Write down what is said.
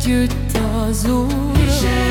együtt az Úr.